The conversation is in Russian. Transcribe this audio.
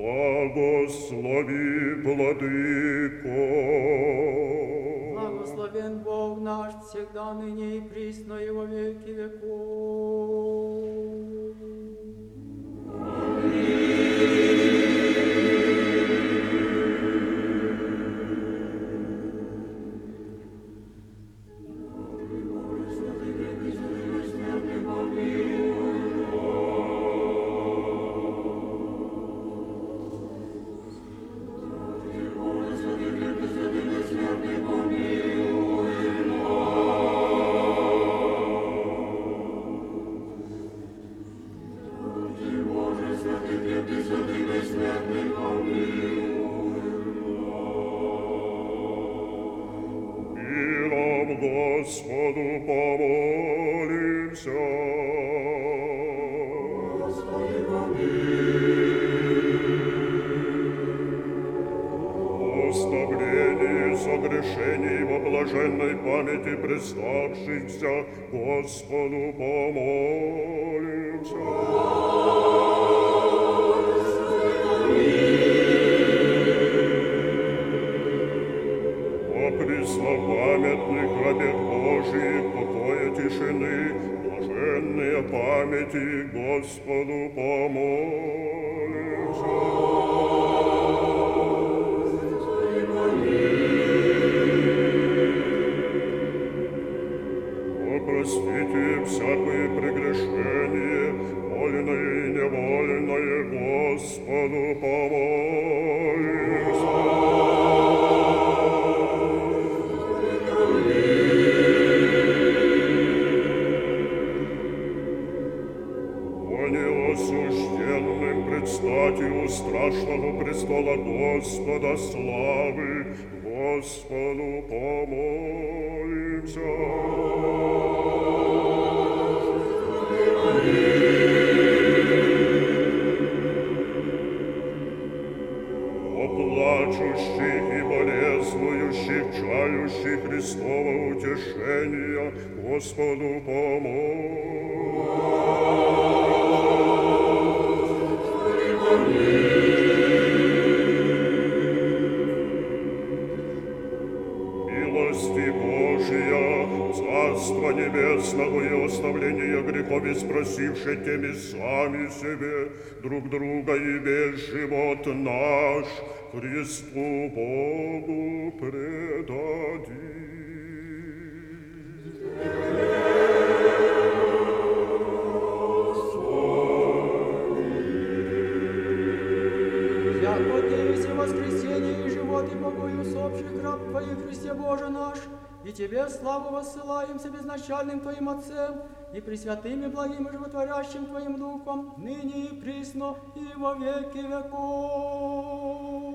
Благослови, владыко. Благословен Бог наш всегда, ныне и присно, и во веки веков. Господу помолимся. Оставление согрешений во блаженной памяти представшихся Господу помолимся. О Божиих, покоя тишины, блаженные памяти Господу помолимся. Неосужденным предстати у страшного престола Господа славы, Господу помолимся. Плачущих и болезнующих, чающих Христова утешения, Господу помолимся. Царство Небесного и оставление грехов испросивши теми сами себе, друг друга и весь живот наш Христу Богу предадим. Яко Ты живот, и Богою усопших раб Твоих, Христе Боже наш, и Тебе славу воссылаем с безначальным Твоим Отцем, и пресвятым и благим и животворящим Твоим Духом, ныне и присно, и во веки веков.